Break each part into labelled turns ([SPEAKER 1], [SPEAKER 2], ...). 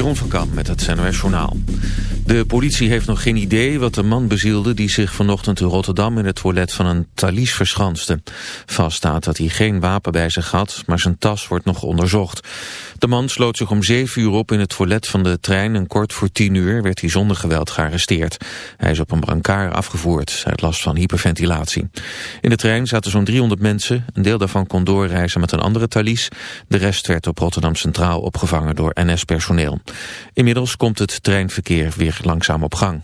[SPEAKER 1] Jeroen van Kamp met het NOS Journaal. De politie heeft nog geen idee wat de man bezielde... die zich vanochtend in Rotterdam in het toilet van een Thalys verschanste. Vast staat dat hij geen wapen bij zich had, maar zijn tas wordt nog onderzocht. De man sloot zich om zeven uur op in het toilet van de trein... en kort voor tien uur werd hij zonder geweld gearresteerd. Hij is op een brancard afgevoerd uit last van hyperventilatie. In de trein zaten zo'n 300 mensen. Een deel daarvan kon doorreizen met een andere Thalys. De rest werd op Rotterdam Centraal opgevangen door NS-personeel. Inmiddels komt het treinverkeer weer langzaam op gang.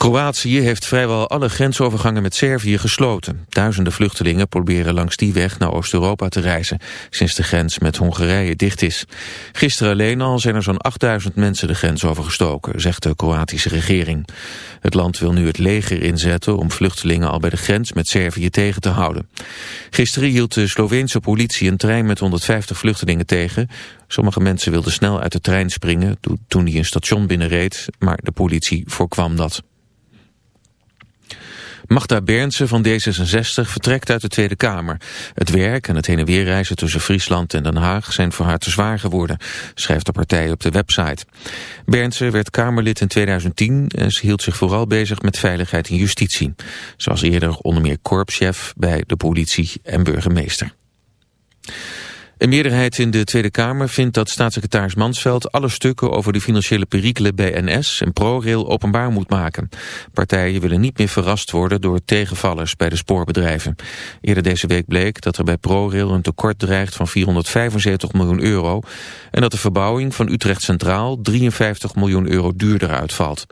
[SPEAKER 1] Kroatië heeft vrijwel alle grensovergangen met Servië gesloten. Duizenden vluchtelingen proberen langs die weg naar Oost-Europa te reizen, sinds de grens met Hongarije dicht is. Gisteren alleen al zijn er zo'n 8000 mensen de grens overgestoken, zegt de Kroatische regering. Het land wil nu het leger inzetten om vluchtelingen al bij de grens met Servië tegen te houden. Gisteren hield de Sloveense politie een trein met 150 vluchtelingen tegen. Sommige mensen wilden snel uit de trein springen toen hij een station binnenreed, maar de politie voorkwam dat. Magda Bernsen van D66 vertrekt uit de Tweede Kamer. Het werk en het heen en weer reizen tussen Friesland en Den Haag zijn voor haar te zwaar geworden, schrijft de partij op de website. Bernsen werd Kamerlid in 2010 en ze hield zich vooral bezig met veiligheid en justitie. Zoals eerder onder meer korpschef bij de politie en burgemeester. Een meerderheid in de Tweede Kamer vindt dat staatssecretaris Mansveld alle stukken over de financiële perikelen bij NS en ProRail openbaar moet maken. Partijen willen niet meer verrast worden door tegenvallers bij de spoorbedrijven. Eerder deze week bleek dat er bij ProRail een tekort dreigt van 475 miljoen euro en dat de verbouwing van Utrecht Centraal 53 miljoen euro duurder uitvalt.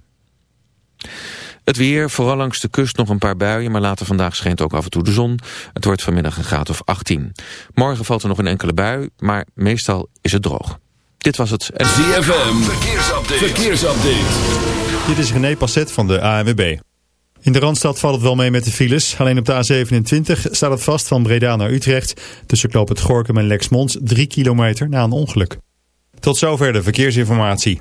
[SPEAKER 1] Het weer, vooral langs de kust nog een paar buien, maar later vandaag schijnt ook af en toe de zon. Het wordt vanmiddag een graad of 18. Morgen valt er nog een enkele bui, maar meestal is het droog. Dit was het.
[SPEAKER 2] ZFM, verkeersupdate. verkeersupdate.
[SPEAKER 3] Dit is René Passet van de ANWB. In de Randstad valt het wel mee met de files. Alleen op de A27 staat het vast van Breda naar Utrecht. Tussen Knoop het Gorkum en Lexmond 3 kilometer na een ongeluk. Tot zover de verkeersinformatie.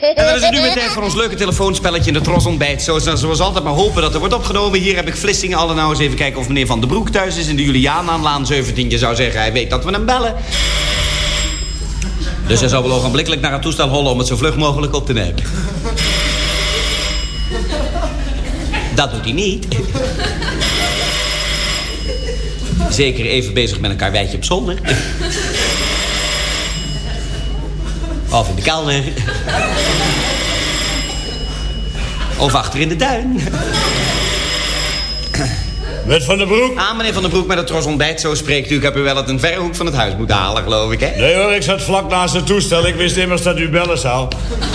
[SPEAKER 4] En dan is het nu weer tijd voor ons leuke telefoonspelletje in de Tros ontbijt. Zoals, zoals altijd maar hopen dat er wordt opgenomen. Hier heb ik Vlissingen alle nou eens even kijken of meneer Van den Broek thuis is... in de Julianaanlaan 17. Je zou zeggen, hij weet dat we hem bellen. Dus hij zou wel ogenblikkelijk naar het toestel hollen om het zo vlug mogelijk op te nemen. Dat doet hij niet. Zeker even bezig met een karweitje op zolder. Of in de kelder. Of achter in de tuin.
[SPEAKER 5] Met Van der Broek?
[SPEAKER 4] Ah, meneer Van den Broek, met het tros ontbijt, zo spreekt u. Ik heb u wel uit een verre hoek van het huis moeten halen, geloof ik, hè?
[SPEAKER 5] Nee hoor, ik zat vlak naast het toestel. Ik wist immers dat u bellen zou.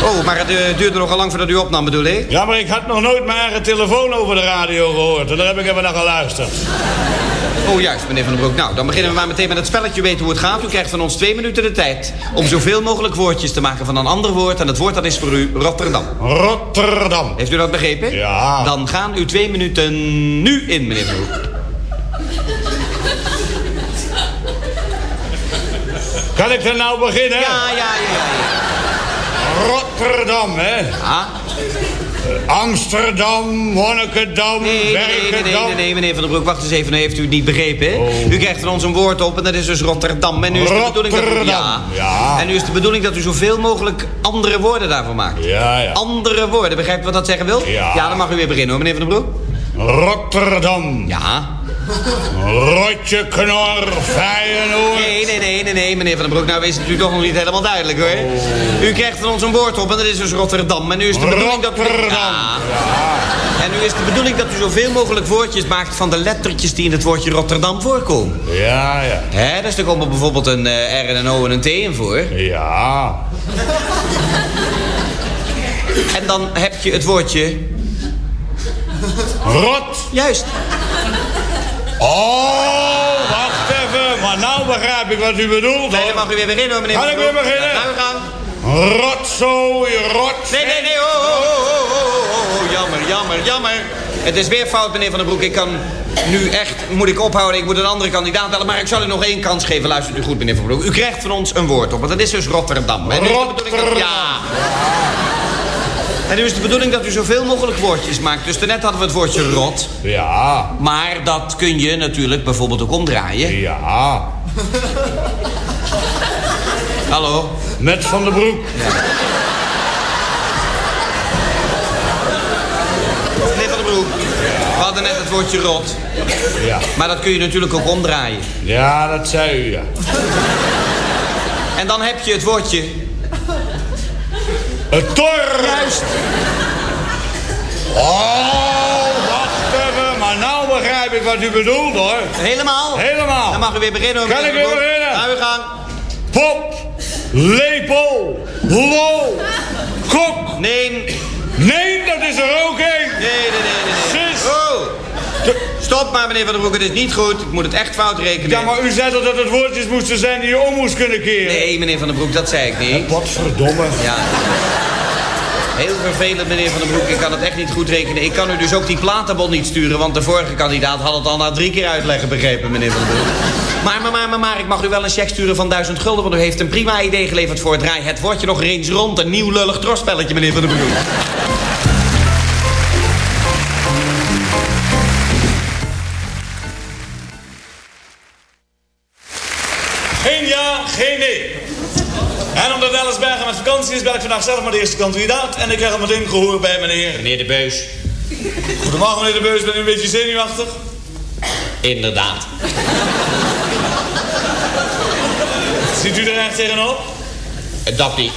[SPEAKER 4] Oh, maar het eh, duurde nogal lang voordat u opnam, bedoel ik?
[SPEAKER 5] Ja, maar ik had nog nooit mijn eigen telefoon over de radio gehoord. En daar heb ik even naar geluisterd.
[SPEAKER 4] Oh, juist, meneer Van den Broek. Nou, dan beginnen we maar meteen met het spelletje. U weet hoe het gaat. U krijgt van ons twee minuten de tijd... om zoveel mogelijk woordjes te maken van een ander woord. En het woord dat is voor u Rotterdam.
[SPEAKER 5] Rotterdam.
[SPEAKER 4] Heeft u dat begrepen?
[SPEAKER 5] Ja.
[SPEAKER 4] Dan gaan uw twee minuten nu in, meneer Van den Broek.
[SPEAKER 5] Kan ik er nou beginnen?
[SPEAKER 4] Ja, ja, ja, ja.
[SPEAKER 5] Rotterdam, hè?
[SPEAKER 4] Ah,
[SPEAKER 5] Amsterdam, Monnikendam,
[SPEAKER 4] nee, nee, nee, nee, nee, nee, meneer Van den Broek. Wacht eens even, dan heeft u het niet begrepen, hè? U krijgt van ons een woord op en dat is dus Rotterdam. En nu is de bedoeling dat u...
[SPEAKER 5] Rotterdam,
[SPEAKER 4] Ja.
[SPEAKER 5] ja.
[SPEAKER 4] En nu is de bedoeling dat u zoveel mogelijk andere woorden daarvan maakt.
[SPEAKER 5] Ja, ja.
[SPEAKER 4] Andere woorden, begrijpt u wat dat zeggen wil?
[SPEAKER 5] Ja.
[SPEAKER 4] Ja, dan mag u weer beginnen hoor, meneer Van den Broek.
[SPEAKER 5] Rotterdam.
[SPEAKER 4] Ja.
[SPEAKER 5] Rotje, knor, Feyenoord.
[SPEAKER 4] Nee, nee, nee, nee, nee, meneer Van den Broek. Nou is het u toch nog niet helemaal duidelijk, hoor. U krijgt van ons een woord op en dat is dus Rotterdam. En nu is de bedoeling dat u... Ja. En nu is de bedoeling dat u zoveel mogelijk woordjes maakt van de lettertjes die in het woordje Rotterdam voorkomen.
[SPEAKER 5] Ja, ja.
[SPEAKER 4] Hè, dus er komen bijvoorbeeld een eh, R en een O en een T in voor.
[SPEAKER 5] Ja.
[SPEAKER 4] En dan heb je het woordje...
[SPEAKER 5] Rot.
[SPEAKER 4] Juist.
[SPEAKER 5] Oh, wacht even. Maar nou begrijp ik wat u bedoelt,
[SPEAKER 4] Nee, dan mag u weer beginnen hoor, meneer
[SPEAKER 5] Kan ik weer beginnen?
[SPEAKER 4] Ja, we gaan.
[SPEAKER 5] Rotzooi, rot.
[SPEAKER 4] Nee, nee, nee, oh, oh, oh, oh, oh, oh, oh, jammer, jammer, jammer. Het is weer fout, meneer Van den Broek. Ik kan nu echt, moet ik ophouden, ik moet een andere kandidaat bellen. Maar ik zal u nog één kans geven. Luistert u goed, meneer Van den Broek. U krijgt van ons een woord op, want dat is dus Rotterdam. Dat-
[SPEAKER 5] Rotterdam.
[SPEAKER 4] Ja. En nu is de bedoeling dat u zoveel mogelijk woordjes maakt. Dus daarnet hadden we het woordje rot.
[SPEAKER 5] Ja,
[SPEAKER 4] Maar dat kun je natuurlijk bijvoorbeeld ook omdraaien.
[SPEAKER 5] ja.
[SPEAKER 4] Hallo?
[SPEAKER 5] Met Van der Broek.
[SPEAKER 4] Meneer Van den Broek. We hadden net het woordje rot.
[SPEAKER 5] Ja.
[SPEAKER 4] Maar dat kun je natuurlijk ook omdraaien.
[SPEAKER 5] Ja, dat zei u, ja.
[SPEAKER 4] En dan heb je het woordje...
[SPEAKER 5] Het tor.
[SPEAKER 4] Juist.
[SPEAKER 5] Oh, wacht even. Maar nou begrijp ik wat u bedoelt, hoor.
[SPEAKER 4] Helemaal?
[SPEAKER 5] Helemaal.
[SPEAKER 4] Dan mag u weer beginnen.
[SPEAKER 5] Kan ik weer beginnen?
[SPEAKER 4] We gaan.
[SPEAKER 5] Pop, lepel, lo, kok.
[SPEAKER 4] Nee, nee,
[SPEAKER 5] Nee, dat is er ook één.
[SPEAKER 4] nee, nee, nee. nee.
[SPEAKER 5] Sis.
[SPEAKER 4] Oh. Stop maar, meneer Van den Broek. Het is niet goed. Ik moet het echt fout rekenen.
[SPEAKER 5] Ja, maar u zei dat het woordjes moesten zijn die je om moest kunnen keren?
[SPEAKER 4] Nee, meneer Van den Broek, dat zei ik niet.
[SPEAKER 5] Wat verdomme.
[SPEAKER 4] Ja. Heel vervelend, meneer Van den Broek. Ik kan het echt niet goed rekenen. Ik kan u dus ook die platenbon niet sturen... want de vorige kandidaat had het al na drie keer uitleggen begrepen, meneer Van den Broek. Maar, maar, maar, maar, maar, ik mag u wel een cheque sturen van 1000 gulden... want u heeft een prima idee geleverd voor het draai. Het wordt je nog eens rond. Een nieuw lullig trosspelletje, meneer Van den Broek.
[SPEAKER 6] Is, ben ik vandaag zelf maar de eerste kandidaat. En ik krijg al meteen gehoor bij meneer.
[SPEAKER 4] Meneer de Beus.
[SPEAKER 6] Goedemorgen meneer de Beus, bent u een beetje zenuwachtig?
[SPEAKER 4] Inderdaad.
[SPEAKER 6] Ziet u er echt tegenop?
[SPEAKER 4] Dat niet.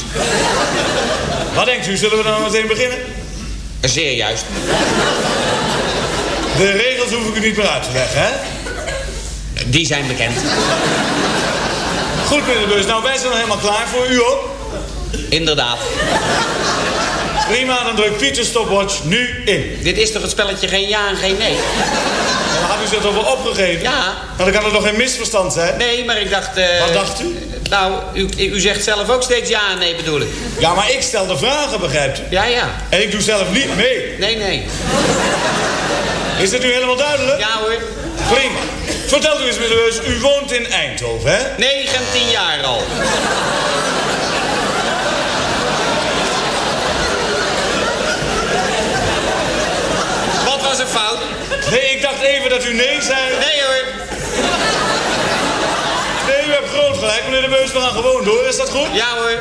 [SPEAKER 6] Wat denkt u, zullen we dan meteen beginnen?
[SPEAKER 4] Zeer juist.
[SPEAKER 6] De regels hoef ik u niet meer uit te leggen, hè?
[SPEAKER 4] Die zijn bekend.
[SPEAKER 6] Goed meneer de Beus, nou wij zijn nog helemaal klaar voor u ook.
[SPEAKER 4] Inderdaad.
[SPEAKER 6] Prima, dan druk Pieter stopwatch nu in.
[SPEAKER 4] Dit is toch het spelletje geen ja en geen nee?
[SPEAKER 6] Dan had u zich toch wel opgegeven?
[SPEAKER 4] Ja.
[SPEAKER 6] Maar dan kan er nog geen misverstand zijn?
[SPEAKER 4] Nee, maar ik dacht... eh,
[SPEAKER 6] Wat dacht u?
[SPEAKER 4] Nou, u, u zegt zelf ook steeds ja en nee bedoel ik.
[SPEAKER 6] Ja, maar ik stel de vragen, begrijpt u?
[SPEAKER 4] Ja, ja.
[SPEAKER 6] En ik doe zelf niet mee.
[SPEAKER 4] Nee, nee.
[SPEAKER 6] Is dat nu helemaal duidelijk?
[SPEAKER 4] Ja hoor.
[SPEAKER 6] Prima. Vertelt u eens, meneer u woont in Eindhoven, hè?
[SPEAKER 4] 19 jaar al. Fout?
[SPEAKER 6] Nee, ik dacht even dat u nee zei.
[SPEAKER 4] Nee hoor.
[SPEAKER 6] Nee, u hebt groot gelijk, meneer de Beus. We gaan gewoon door. Is dat goed?
[SPEAKER 4] Ja hoor.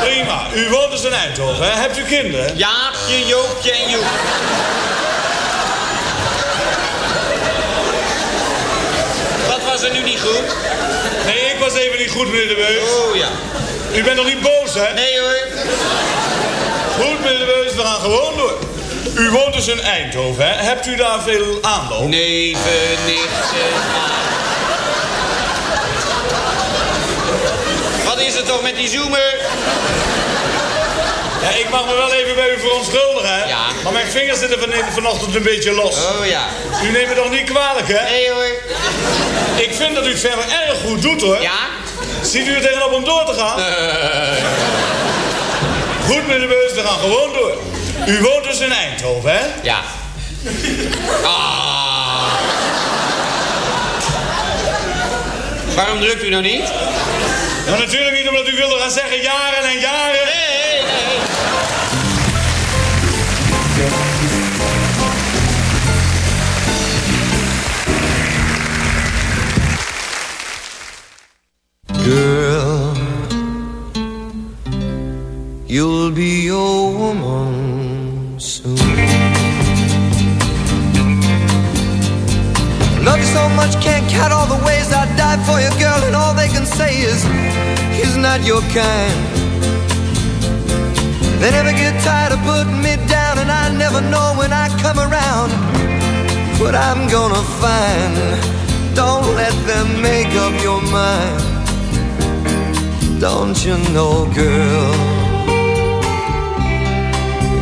[SPEAKER 6] Prima. U woont dus in Eindhoven, hè? Hebt u kinderen?
[SPEAKER 4] Jaapje, Joopje en Joep. Wat was er nu niet goed?
[SPEAKER 6] Nee, ik was even niet goed, meneer de Beus.
[SPEAKER 4] Oh ja.
[SPEAKER 6] U bent nog niet boos, hè?
[SPEAKER 4] Nee hoor.
[SPEAKER 6] Goed, meneer de Beus. We gaan gewoon door. U woont dus in Eindhoven, hè? Hebt u daar veel aanloop?
[SPEAKER 4] Neven, nichten. Wat is er toch met die zoomer?
[SPEAKER 6] Ja, ik mag me wel even bij u verontschuldigen, hè?
[SPEAKER 4] Ja.
[SPEAKER 6] Maar mijn vingers zitten van, vanochtend een beetje los.
[SPEAKER 4] Oh ja.
[SPEAKER 6] U neemt me toch niet kwalijk, hè?
[SPEAKER 4] Nee hoor.
[SPEAKER 6] Ik vind dat u het verder erg goed doet, hoor.
[SPEAKER 4] Ja?
[SPEAKER 6] Ziet u er tegenop om door te gaan? Goed, meneer Beus, we gaan gewoon door. U woont dus in Eindhoven, hè?
[SPEAKER 4] Ja. Ah. Waarom drukt u nou niet?
[SPEAKER 6] Maar natuurlijk niet omdat u wilde gaan zeggen jaren en jaren.
[SPEAKER 4] Nee, nee.
[SPEAKER 7] Girl, you'll be a woman so much, can't count all the ways I'd die for you, girl, and all they can say is he's not your kind. They never get tired of putting me down, and I never know when I come around what I'm gonna find. Don't let them make up your mind. Don't you know, girl,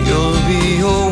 [SPEAKER 7] you'll be a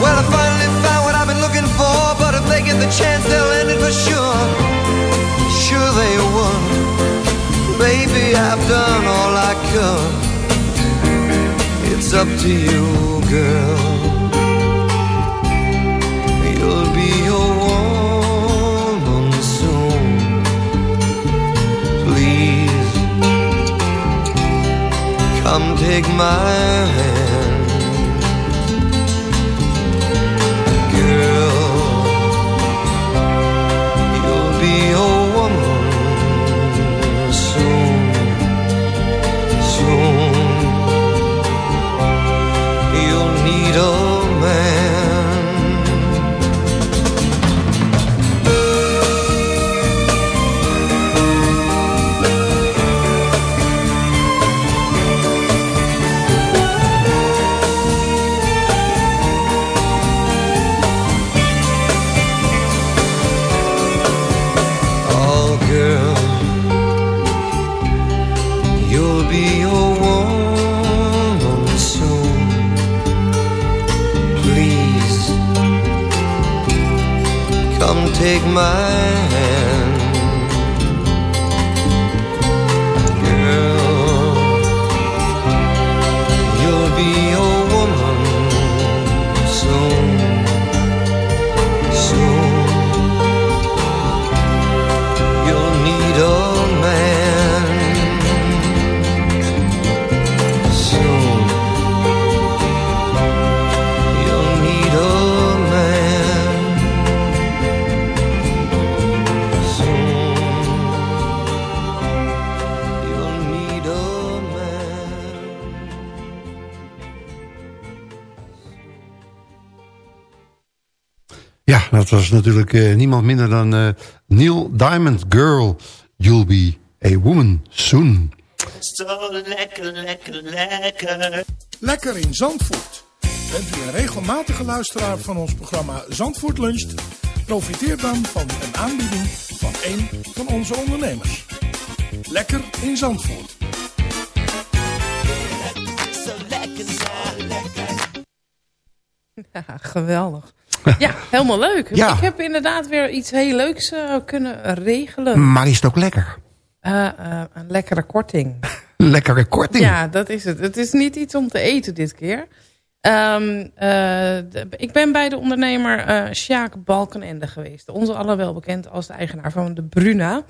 [SPEAKER 7] Well, I finally found what I've been looking for, but if they get the chance, they'll end it for sure. Sure they would. Baby, I've done all I could. It's up to you, girl. You'll be a woman soon. Please come take my hand, take my hand.
[SPEAKER 8] Dat was natuurlijk eh, niemand minder dan eh, Neil Diamond Girl. You'll be a woman soon.
[SPEAKER 9] Zo lekker, lekker, lekker.
[SPEAKER 10] Lekker in Zandvoort. Bent u een regelmatige luisteraar van ons programma Zandvoort Luncht? Profiteer dan van een aanbieding van een van onze ondernemers. Lekker in Zandvoort.
[SPEAKER 11] Ja, geweldig. Ja, helemaal leuk.
[SPEAKER 8] Ja.
[SPEAKER 11] Ik heb inderdaad weer iets heel leuks eh, kunnen regelen.
[SPEAKER 8] Maar is het ook lekker?
[SPEAKER 11] Eh, eh, een lekkere korting.
[SPEAKER 8] Lekkere korting.
[SPEAKER 11] Ja, dat is het. Het is niet iets om te eten dit keer. Ehm, eh, de- ik ben bij de ondernemer Sjaak Balkenende geweest. Onze allen wel bekend als de eigenaar van de Bruna.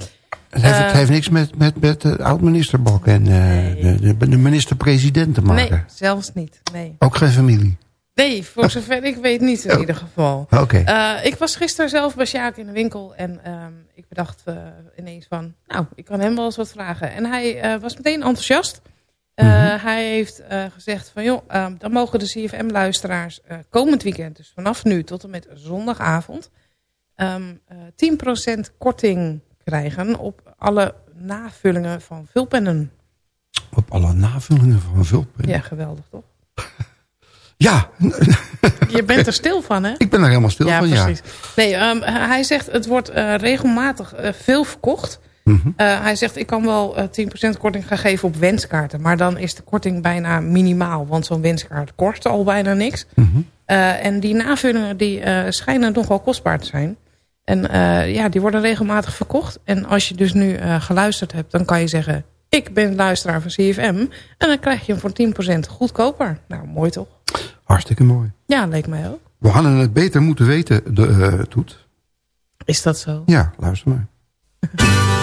[SPEAKER 12] Het heeft, het heeft niks met, met, met de oud-minister Balk en eh, de, de, de minister-president te maken.
[SPEAKER 11] Nee, zelfs niet. Nee.
[SPEAKER 12] Ook geen familie.
[SPEAKER 11] Nee, voor zover ik weet niet in ieder geval.
[SPEAKER 12] Oké.
[SPEAKER 11] Eh, ik was gisteren zelf bij Sjaak in de winkel. En ehm, ik bedacht eh, ineens van... Nou, ik kan hem wel eens wat vragen. En hij eh, was meteen enthousiast. Eh, Hij heeft gezegd van... joh, ehm, dan mogen de CFM-luisteraars komend weekend... dus vanaf nu tot en met zondagavond... ehm, eh 10% korting krijgen op alle navullingen van vulpennen.
[SPEAKER 12] Op alle navullingen van Vulpen.
[SPEAKER 11] Ja, geweldig toch?
[SPEAKER 12] Ja,
[SPEAKER 11] Je bent er stil van, hè?
[SPEAKER 12] ik ben er helemaal stil
[SPEAKER 11] ja,
[SPEAKER 12] van, ja.
[SPEAKER 11] precies. Nee, ehm, hij zegt het wordt eh, regelmatig eh, veel verkocht.
[SPEAKER 12] Mhm.
[SPEAKER 11] Eh, hij zegt ik kan wel eh 10% korting gaan geven op wenskaarten. Maar dan is de korting bijna minimaal. Want zo'n wenskaart kost al bijna niks.
[SPEAKER 12] Mhm.
[SPEAKER 11] En die navullingen die schijnen nogal kostbaar te zijn. En ja, die worden regelmatig verkocht. En als je dus nu geluisterd hebt, dan kan je zeggen... ik ben luisteraar van CFM. En dan krijg je hem voor 10% goedkoper. Nou, mooi toch?
[SPEAKER 12] Hartstikke mooi.
[SPEAKER 11] Ja, leek mij ook.
[SPEAKER 12] We hadden het beter moeten weten, de, eh, Toet.
[SPEAKER 11] Is dat zo?
[SPEAKER 12] Ja, luister maar.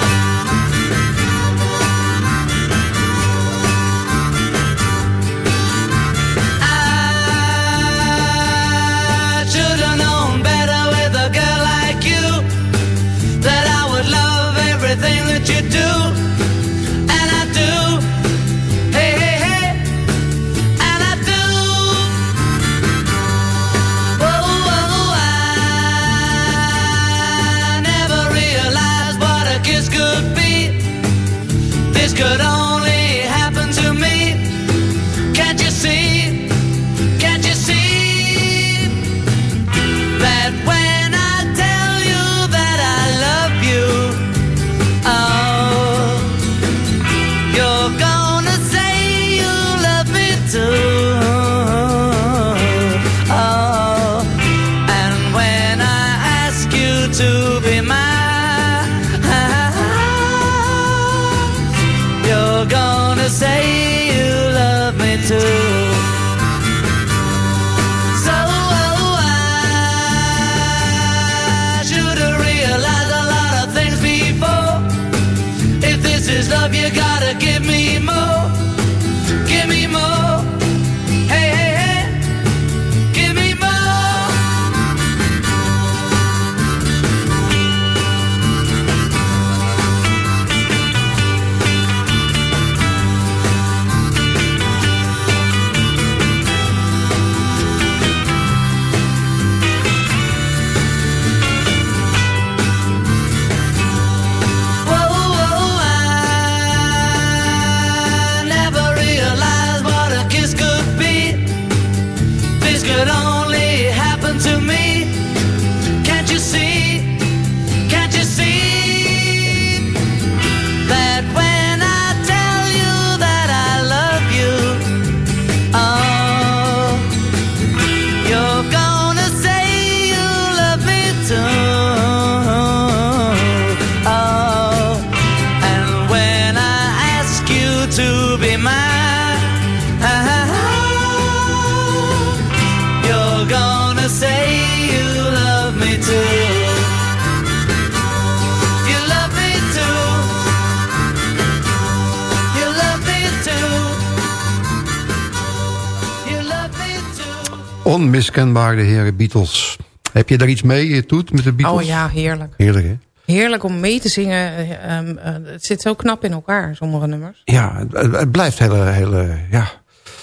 [SPEAKER 12] de heren Beatles. Heb je daar iets mee, eh, Toet, met de Beatles?
[SPEAKER 11] Oh ja, heerlijk.
[SPEAKER 12] Heerlijk, hè?
[SPEAKER 11] Heerlijk om mee te zingen. eh, ehm, eh, het zit zo knap in elkaar, sommige nummers.
[SPEAKER 12] Ja, het, het blijft hele, hele ja,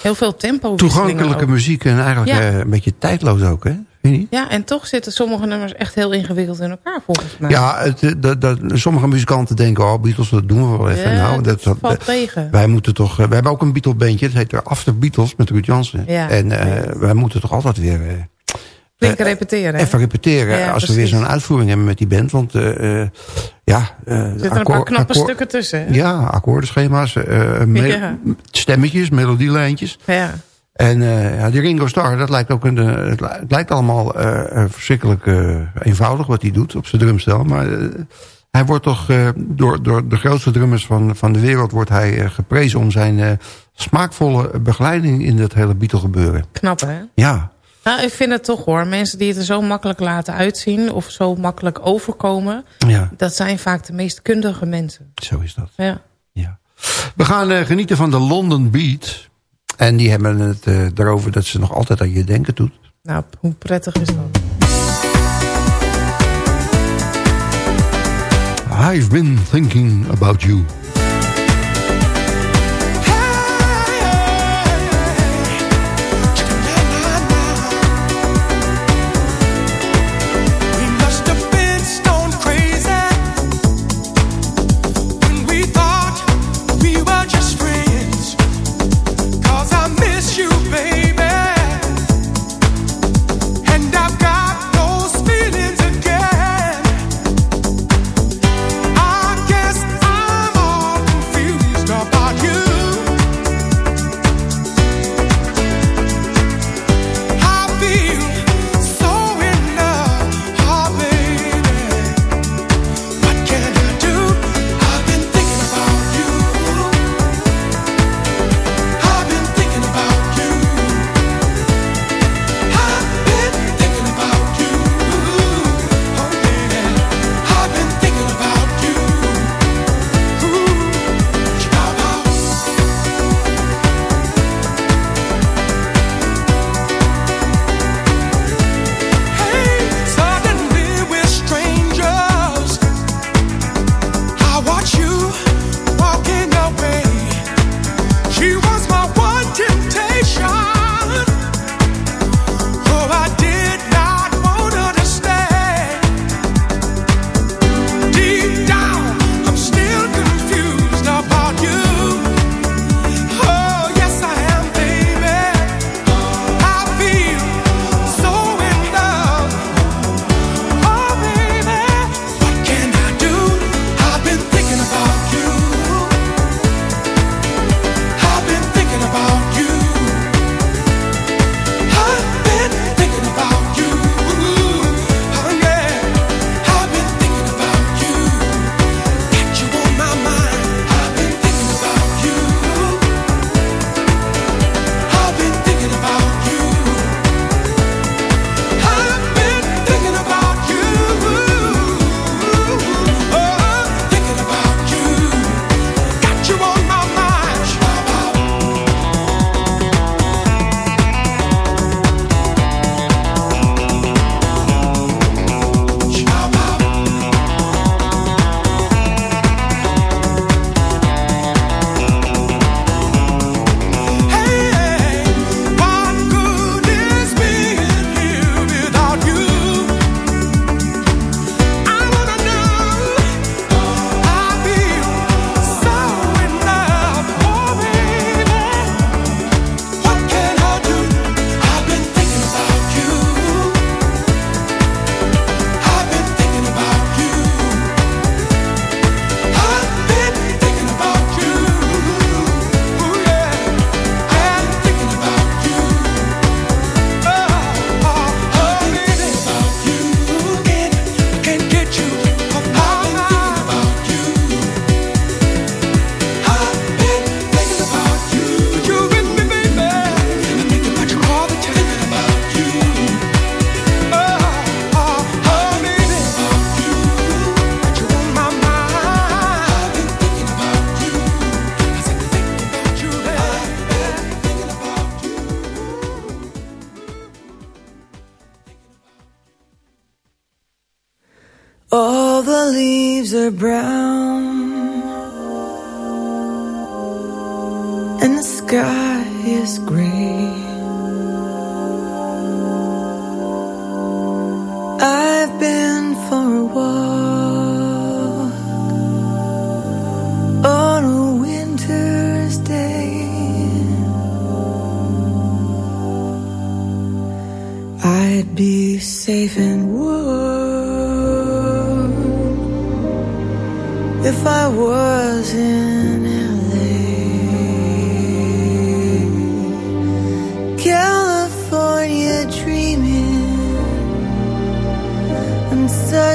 [SPEAKER 11] Heel veel tempo.
[SPEAKER 12] toegankelijke muziek en eigenlijk
[SPEAKER 11] Ja.
[SPEAKER 12] een beetje tijdloos ook, hè?
[SPEAKER 11] Ja, en toch zitten sommige nummers echt heel ingewikkeld in elkaar volgens mij.
[SPEAKER 12] Ja, het, dat, dat, sommige muzikanten denken, oh, Beatles, dat doen we wel even.
[SPEAKER 11] Ja,
[SPEAKER 12] nou, dat, dat,
[SPEAKER 11] valt tegen.
[SPEAKER 12] Wij moeten toch, we hebben ook een Beatle-bandje, dat heet er After Beatles met Ruud Jansen.
[SPEAKER 11] Ja.
[SPEAKER 12] En wij moeten toch altijd weer eh,
[SPEAKER 11] Flink repeteren.
[SPEAKER 12] even repeteren
[SPEAKER 11] Ja,
[SPEAKER 12] als we weer zo'n uitvoering hebben met die band. Want eh, eh, ja,
[SPEAKER 11] Er zitten een paar knappe stukken tussen. hè?
[SPEAKER 12] Ja, me-
[SPEAKER 11] Ja.
[SPEAKER 12] stemmetjes, melodielijntjes.
[SPEAKER 11] Ja.
[SPEAKER 12] En ja, die Ringo Starr, dat lijkt ook een, het, li- het lijkt allemaal verschrikkelijk eenvoudig wat hij doet op zijn drumstel. Maar hij wordt toch door, door de grootste drummers van, van de wereld wordt hij geprezen om zijn smaakvolle begeleiding in dat hele Beatle gebeuren.
[SPEAKER 11] Knap, hè?
[SPEAKER 12] Ja.
[SPEAKER 11] Nou, ik vind het toch hoor. Mensen die het er zo makkelijk laten uitzien of zo makkelijk overkomen...
[SPEAKER 13] Ja.
[SPEAKER 11] dat zijn vaak de meest kundige mensen.
[SPEAKER 13] Zo is dat.
[SPEAKER 11] Ja. ja.
[SPEAKER 13] We gaan eh, genieten van de London Beat. En die hebben het eh, erover dat ze nog altijd aan je denken doet.
[SPEAKER 11] Nou, hoe prettig is dat?
[SPEAKER 13] I've been thinking about you.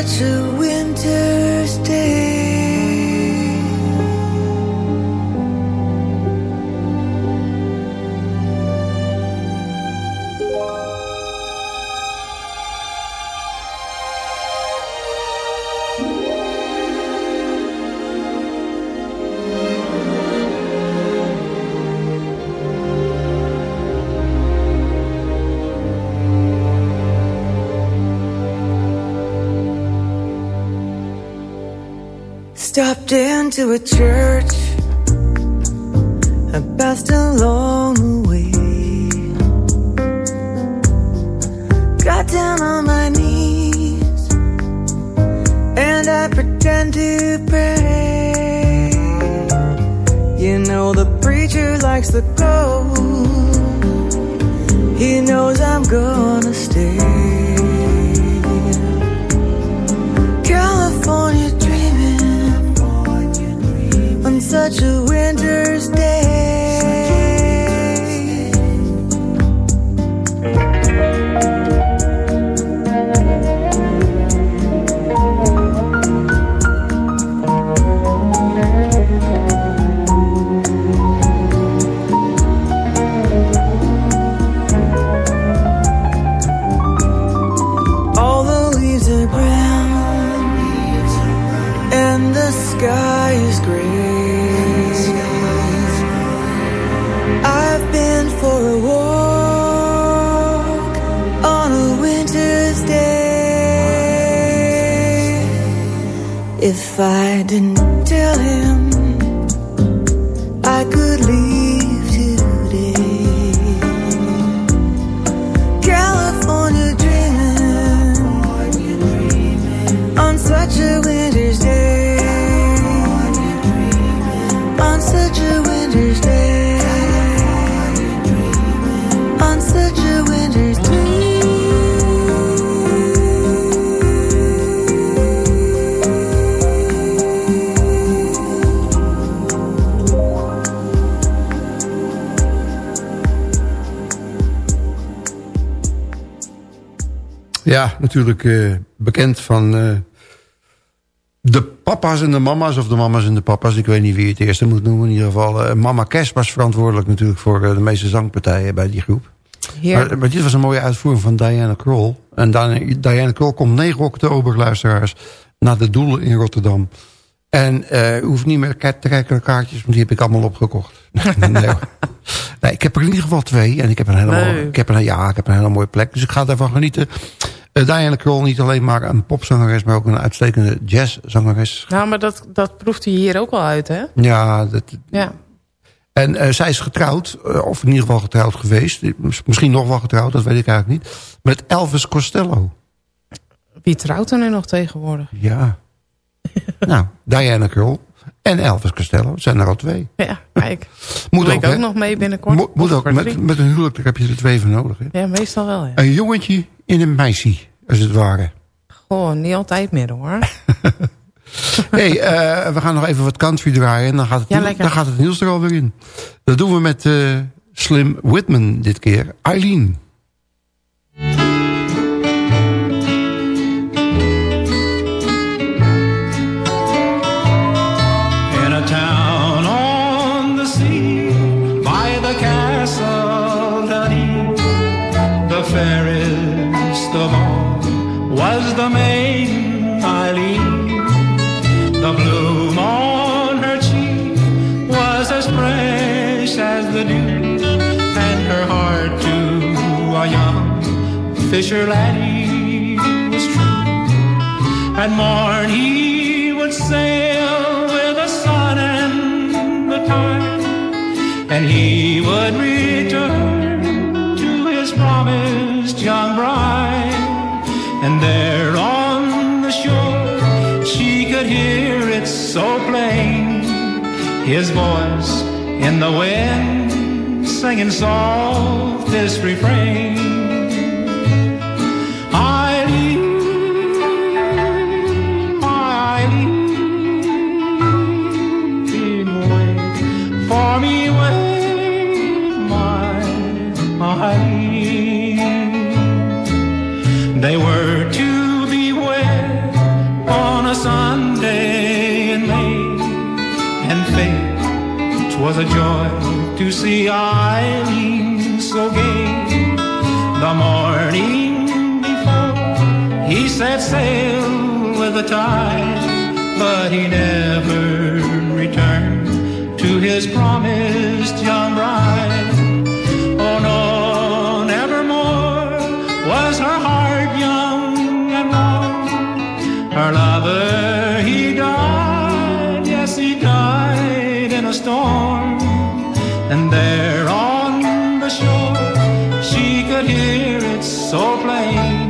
[SPEAKER 14] to
[SPEAKER 15] Into a church, I passed along the way. Got down on my knees, and I pretend to pray. You know, the preacher likes the
[SPEAKER 8] natuurlijk eh, bekend van eh, de papa's en de mama's... of de mama's en de papa's, ik weet niet wie het eerste moet noemen. In ieder geval, eh, Mama Kes was verantwoordelijk natuurlijk... voor de meeste zangpartijen bij die groep. Maar, maar dit was een mooie uitvoering van Diana Kroll. En Diana, Diana Kroll komt 9 oktober, luisteraars... naar de Doelen in Rotterdam. En eh, u hoeft niet meer te kijken naar kaartjes... want die heb ik allemaal opgekocht. nee, ik heb er in ieder geval twee. En ik heb een hele, mooie, ik heb een, ja, ik heb een hele mooie plek. Dus ik ga daarvan genieten. Eh Diana Kroll, niet alleen maar een popzangeres... maar ook een uitstekende jazzzangeres.
[SPEAKER 11] Nou, maar dat, dat proeft hij hier ook al uit, hè?
[SPEAKER 8] Ja, dat,
[SPEAKER 11] Ja.
[SPEAKER 8] en eh, zij is getrouwd, eh, of in ieder geval getrouwd geweest. Mis- Misschien nog wel getrouwd, dat weet ik eigenlijk niet. Met Elvis Costello.
[SPEAKER 11] Wie trouwt er nu nog tegenwoordig?
[SPEAKER 8] Ja. nou, Diana Kroll en Elvis Costello. Zijn er al twee.
[SPEAKER 11] Ja, kijk.
[SPEAKER 8] Moet
[SPEAKER 11] Doe
[SPEAKER 8] ook,
[SPEAKER 11] ik ook nog mee binnenkort.
[SPEAKER 8] Mo- moet ook. Met, een huwelijk heb je er twee voor nodig. Hè?
[SPEAKER 11] Ja, meestal wel, ja.
[SPEAKER 8] Een jongetje in een meisje, als het ware.
[SPEAKER 11] Goh, niet altijd meer hoor.
[SPEAKER 8] hey, eh, we gaan nog even wat country draaien. En dan gaat het,
[SPEAKER 11] Ja,
[SPEAKER 8] dan gaat het nieuws er alweer in. Dat doen we met eh, Slim Whitman dit keer. Eileen.
[SPEAKER 16] The wind singing softest storm. And there on the shore, she could hear it so plain.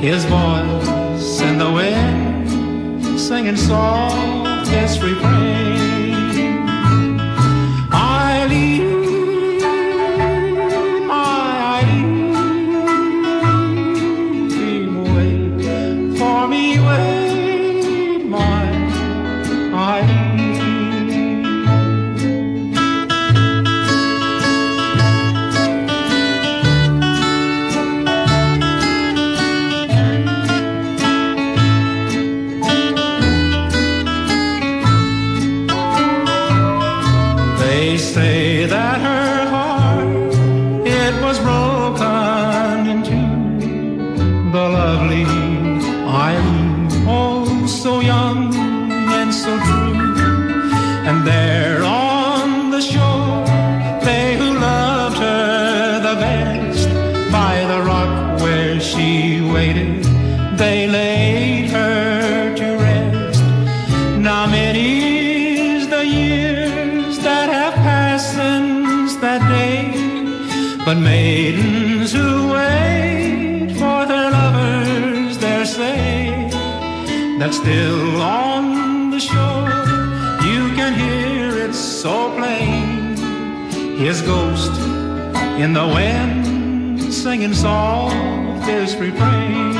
[SPEAKER 16] His voice and the wind singing soft refrain. Still on the shore you can hear it so plain. His ghost in the wind singing soft his refrain.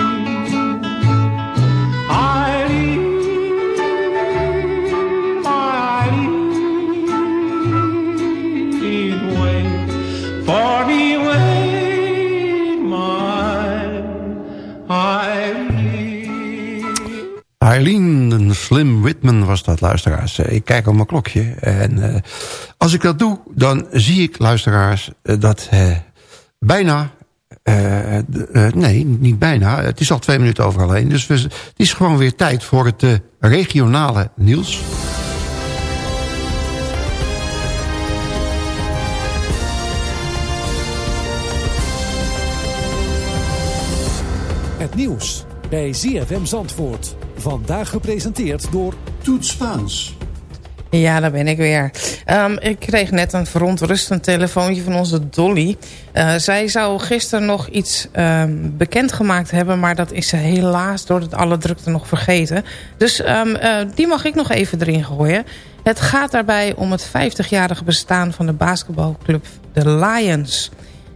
[SPEAKER 16] Eileen, my wait for wait, my. Eileen
[SPEAKER 8] een Slim Whitman was dat, luisteraars. Eh, Ik kijk op mijn klokje. En eh, als ik dat doe, dan zie ik, luisteraars, eh, dat bijna... nee, niet bijna. Het is al twee minuten over alleen. Dus het is gewoon weer tijd voor het regionale nieuws.
[SPEAKER 17] Het nieuws bij ZFM Zandvoort. Vandaag gepresenteerd door Toets Spaans.
[SPEAKER 11] Ja, daar ben ik weer. Ehm, ik kreeg net een verontrustend telefoontje van onze Dolly. Eh, zij zou gisteren nog iets ehm, bekendgemaakt hebben... maar dat is ze helaas door het alle drukte nog vergeten. Dus ehm, eh, die mag ik nog even erin gooien. Het gaat daarbij om het 50-jarige bestaan van de basketbalclub de Lions...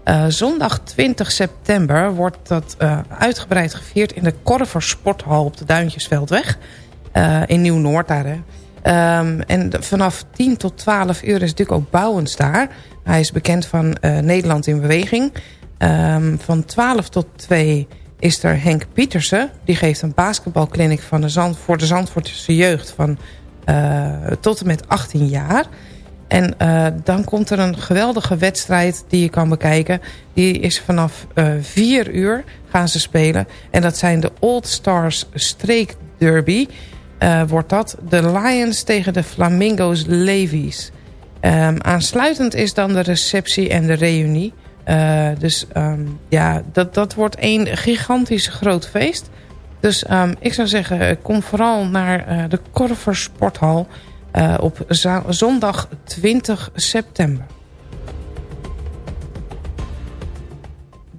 [SPEAKER 11] Eh, zondag 20 september wordt dat eh, uitgebreid gevierd... in de Korver Sporthal op de Duintjesveldweg. eh, in Nieuw-Noord. Ehm, en vanaf 10 tot 12 uur is Duco Bouwens daar. Hij is bekend van Nederland in Beweging. Ehm, van 12 tot 2 is er Henk Pietersen. Die geeft een basketbalkliniek van de Zand, voor de Zandvoortse jeugd... van tot en met 18 jaar. En eh, dan komt er een geweldige wedstrijd die je kan bekijken. Die is vanaf eh 4 uur gaan ze spelen. En dat zijn de Old Stars Streek Derby. eh, wordt dat de Lions tegen de Flamingo's Levies. Ehm, aansluitend is dan de receptie en de reunie. Eh, dus ehm, ja, dat, dat wordt één gigantisch groot feest. Dus ehm, ik zou zeggen, eh, kom vooral naar eh, de Korver Sporthal eh, op zondag 20 september.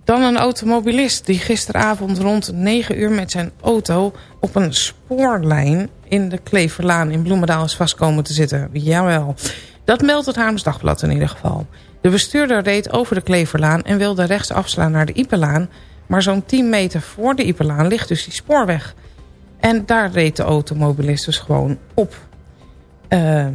[SPEAKER 11] Dan een automobilist die gisteravond rond 9 uur met zijn auto... op een spoorlijn in de Kleverlaan in Bloemendaal is vastkomen te zitten. Jawel. Dat meldt het Haarlems Dagblad in ieder geval. De bestuurder reed over de Kleverlaan en wilde rechts afslaan naar de Ipelaan... maar zo'n 10 meter voor de Ipelaan ligt dus die spoorweg. En daar reed de automobilist dus gewoon op. Eh,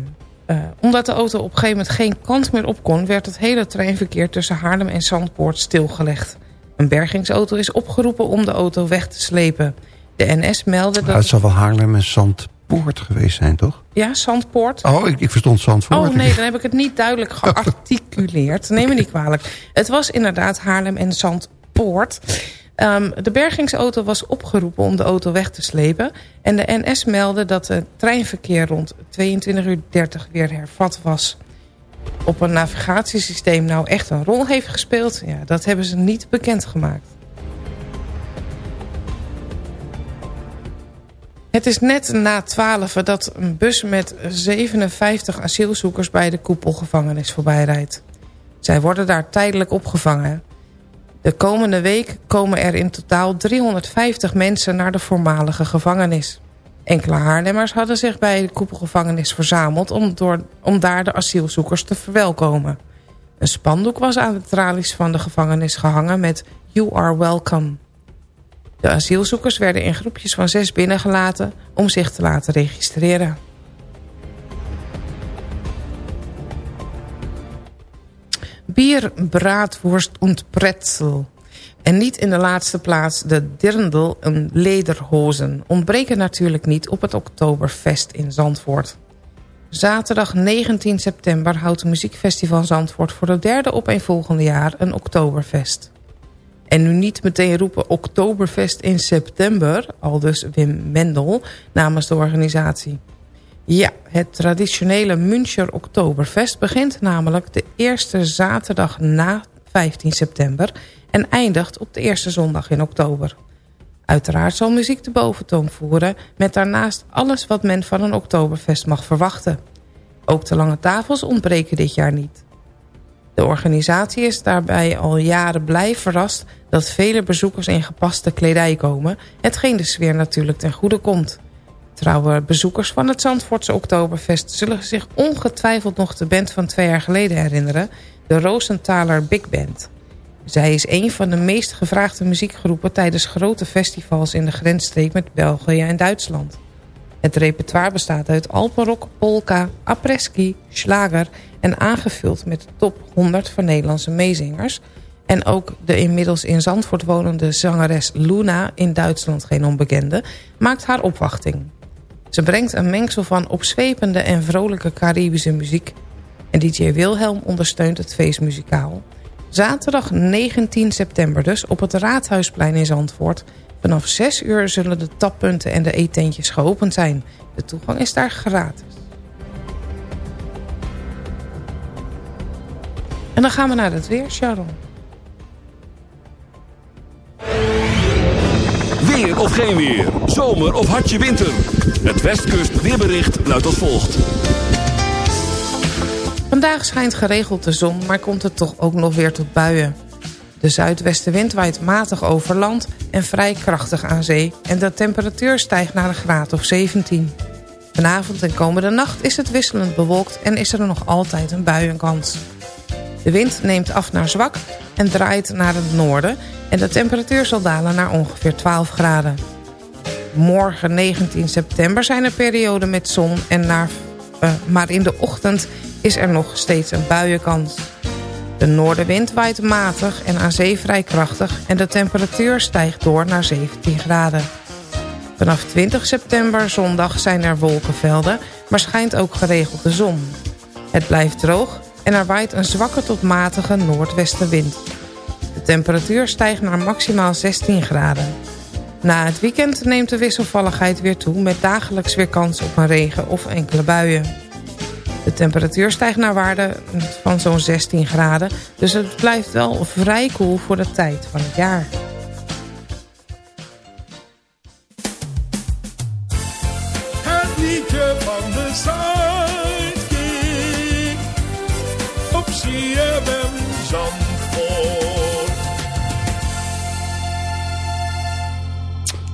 [SPEAKER 11] eh, omdat de auto op een gegeven moment geen kant meer op kon... werd het hele treinverkeer tussen Haarlem en Zandpoort stilgelegd. Een bergingsauto is opgeroepen om de auto weg te slepen. De NS meldde dat...
[SPEAKER 8] Het zal wel Haarlem en Zandpoort geweest zijn, toch?
[SPEAKER 11] Ja, Zandpoort.
[SPEAKER 8] Oh, ik, ik verstond Zandvoort.
[SPEAKER 11] Oh nee, dan heb ik het niet duidelijk gearticuleerd. Neem me niet kwalijk. Het was inderdaad Haarlem en Zandpoort. Ehm, de bergingsauto was opgeroepen om de auto weg te slepen. En de NS meldde dat het treinverkeer rond 22.30 uur weer hervat was. Op een navigatiesysteem nou echt een rol heeft gespeeld... Ja, dat hebben ze niet bekendgemaakt. Het is net na 12 dat een bus met 57 asielzoekers bij de koepelgevangenis voorbij rijdt. Zij worden daar tijdelijk opgevangen. De komende week komen er in totaal 350 mensen naar de voormalige gevangenis. Enkele Haarlemmers hadden zich bij de koepelgevangenis verzameld... om, door, om daar de asielzoekers te verwelkomen. Een spandoek was aan de tralies van de gevangenis gehangen met... You are welcome. De asielzoekers werden in groepjes van zes binnengelaten... om zich te laten registreren. Bier, braadworst pretzel. En niet in de laatste plaats de dirndl en lederhozen... ontbreken natuurlijk niet op het Oktoberfest in Zandvoort. Zaterdag 19 september houdt het Muziekfestival Zandvoort... voor het derde opeenvolgende jaar een Oktoberfest. En nu niet meteen roepen Oktoberfest in september... al dus Wim Mendel namens de organisatie... Ja, het traditionele Müncher Oktoberfest begint namelijk de eerste zaterdag na 15 september en eindigt op de eerste zondag in oktober. Uiteraard zal muziek de boventoon voeren met daarnaast alles wat men van een Oktoberfest mag verwachten. Ook de lange tafels ontbreken dit jaar niet. De organisatie is daarbij al jaren blij verrast dat vele bezoekers in gepaste kledij komen, hetgeen de sfeer natuurlijk ten goede komt. Trouwe bezoekers van het Zandvoortse Oktoberfest zullen zich ongetwijfeld nog de band van twee jaar geleden herinneren, de Roosenthaler Big Band. Zij is een van de meest gevraagde muziekgroepen tijdens grote festivals in de grensstreek met België en Duitsland. Het repertoire bestaat uit alpenrock, polka, apres-ski, slager en aangevuld met de top 100 van Nederlandse meezingers. En ook de inmiddels in Zandvoort wonende zangeres Luna, in Duitsland geen onbekende, maakt haar opwachting. Ze brengt een mengsel van opzwepende en vrolijke Caribische muziek. En DJ Wilhelm ondersteunt het feest muzikaal. Zaterdag 19 september dus op het Raadhuisplein in Zandvoort. Vanaf 6 uur zullen de tappunten en de eetentjes geopend zijn. De toegang is daar gratis. En dan gaan we naar het weer, Sharon.
[SPEAKER 18] Weer of geen weer. Zomer of hartje winter. Het Westkust weerbericht luidt als volgt.
[SPEAKER 11] Vandaag schijnt geregeld de zon, maar komt het toch ook nog weer tot buien. De zuidwestenwind waait matig over land en vrij krachtig aan zee... en de temperatuur stijgt naar een graad of 17. Vanavond en komende nacht is het wisselend bewolkt en is er nog altijd een buienkans. De wind neemt af naar zwak en draait naar het noorden... en de temperatuur zal dalen naar ongeveer 12 graden. Morgen 19 september zijn er perioden met zon, en naar, uh, maar in de ochtend is er nog steeds een buienkans. De noordenwind waait matig en aan zee vrij krachtig... en de temperatuur stijgt door naar 17 graden. Vanaf 20 september zondag zijn er wolkenvelden... maar schijnt ook geregeld de zon. Het blijft droog en er waait een zwakke tot matige noordwestenwind. De temperatuur stijgt naar maximaal 16 graden. Na het weekend neemt de wisselvalligheid weer toe... met dagelijks weer kans op een regen of enkele buien. De temperatuur stijgt naar waarde van zo'n 16 graden... dus het blijft wel vrij koel voor de tijd van het jaar.
[SPEAKER 10] Het liedje van de. Zandvoort.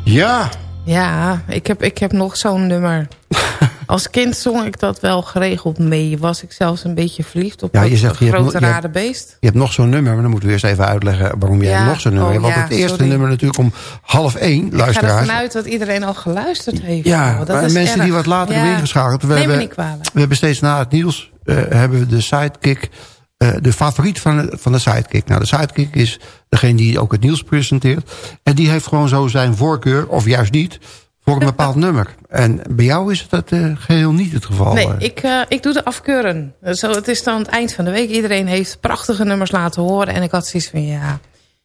[SPEAKER 8] Ja.
[SPEAKER 11] Ja, ik heb, ik heb nog zo'n nummer. Als kind zong ik dat wel geregeld mee. Was ik zelfs een beetje verliefd op
[SPEAKER 8] Ja,
[SPEAKER 11] dat
[SPEAKER 8] je zegt, je
[SPEAKER 11] grote rare beest.
[SPEAKER 8] je hebt nog zo'n nummer, maar dan moeten we eerst even uitleggen waarom jij
[SPEAKER 11] Ja,
[SPEAKER 8] nog zo'n nummer
[SPEAKER 11] oh,
[SPEAKER 8] hebt. Want
[SPEAKER 11] ja,
[SPEAKER 8] het eerste
[SPEAKER 11] sorry.
[SPEAKER 8] nummer natuurlijk om half één,
[SPEAKER 11] Ik ga
[SPEAKER 8] luisteraars.
[SPEAKER 11] ervan uit dat iedereen al geluisterd heeft.
[SPEAKER 8] Ja,
[SPEAKER 11] Oh, dat
[SPEAKER 8] maar
[SPEAKER 11] is
[SPEAKER 8] mensen
[SPEAKER 11] erg.
[SPEAKER 8] die wat later hebben ingeschakeld. We
[SPEAKER 11] Neem me
[SPEAKER 8] hebben,
[SPEAKER 11] niet kwalijk.
[SPEAKER 8] we hebben steeds na het nieuws eh, hebben we de sidekick, de favoriet van de, van de sidekick. Nou, de sidekick is degene die ook het nieuws presenteert. En die heeft gewoon zo zijn voorkeur, of juist niet, voor een bepaald nummer. En bij jou is dat eh, geheel niet het geval.
[SPEAKER 11] Nee,
[SPEAKER 8] eh.
[SPEAKER 11] ik, eh, ik doe de afkeuren. Zo, het is dan het eind van de week. Iedereen heeft prachtige nummers laten horen. En ik had zoiets van, ja...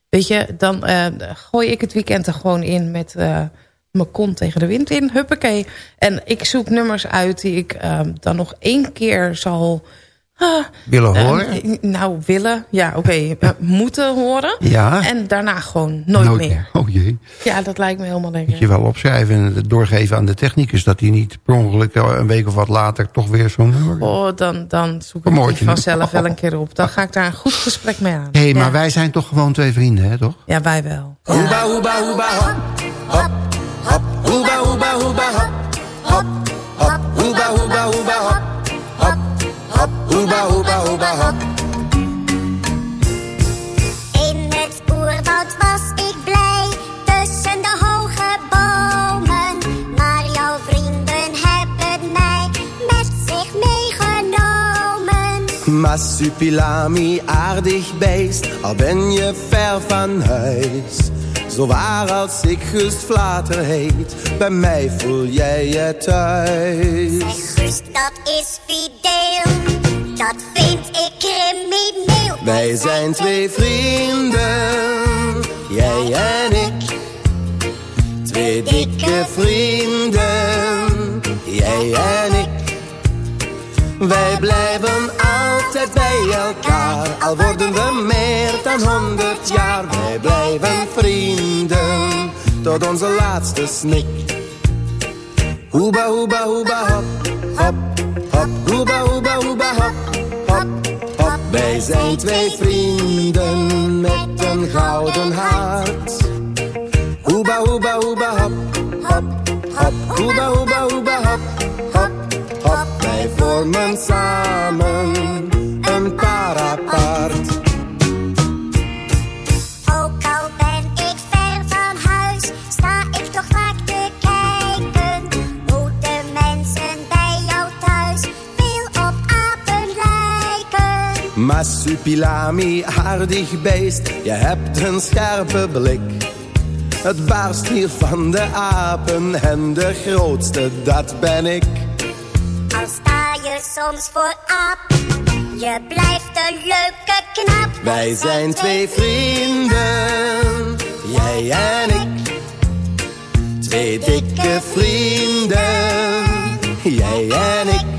[SPEAKER 11] Weet je, dan eh, gooi ik het weekend er gewoon in met eh, mijn kont tegen de wind in. Huppakee. En ik zoek nummers uit die ik eh, dan nog één keer zal
[SPEAKER 8] Willen
[SPEAKER 11] eh,
[SPEAKER 8] horen?
[SPEAKER 11] nou, willen, ja, oké. eh, moeten horen.
[SPEAKER 8] Ja.
[SPEAKER 11] En daarna gewoon nooit, meer.
[SPEAKER 8] Oh jee.
[SPEAKER 11] Ja, dat lijkt me helemaal lekker.
[SPEAKER 8] Moet je wel opschrijven en het doorgeven aan de technicus... dat hij niet per ongeluk eh, een week of wat later toch weer zo'n nummer...
[SPEAKER 11] Oh, dan, dan zoek ik
[SPEAKER 8] hem.
[SPEAKER 11] vanzelf wel een keer op. Dan ga ik daar een goed gesprek mee aan.
[SPEAKER 8] Hé, hey, maar
[SPEAKER 11] ja.
[SPEAKER 8] wij zijn toch gewoon twee vrienden, hè, toch?
[SPEAKER 11] Ja, wij wel.
[SPEAKER 9] Hoeba, hoeba, hoeba, hop, hop, hop. Hoeba, hoeba, hoeba,
[SPEAKER 19] In het oerwoud was ik blij tussen de hoge bomen. Maar jouw vrienden hebben mij met zich meegenomen.
[SPEAKER 9] Massupilami, aardig beest, al ben je ver van huis. Zo waar als ik Gust Vlater heet, bij mij voel jij je thuis.
[SPEAKER 19] Gust, dat is fideel, dat vind ik crimineel.
[SPEAKER 9] Wij zijn twee vrienden, jij en ik. Twee dikke vrienden, jij en ik. Wij blijven altijd bij elkaar, al worden we meer dan honderd jaar. Wij blijven vrienden, tot onze laatste snik. Hoeba, hoeba, hoeba, hop, hop, hop. Hoeba, hoeba, hoeba, zijn twee vrienden met een gouden hart. Hoeba, hoeba, hoeba, hop, hop, hop. Hoeba, hoeba, hoeba, hop, hop, hop. Wij vormen samen Massupilami, aardig beest, je hebt een scherpe blik. Het baarst hier van de apen en de grootste, dat ben ik.
[SPEAKER 19] Al sta je soms voor aap, je blijft een leuke knap.
[SPEAKER 9] Wij zijn twee vrienden, jij en ik. Twee dikke vrienden, jij en ik.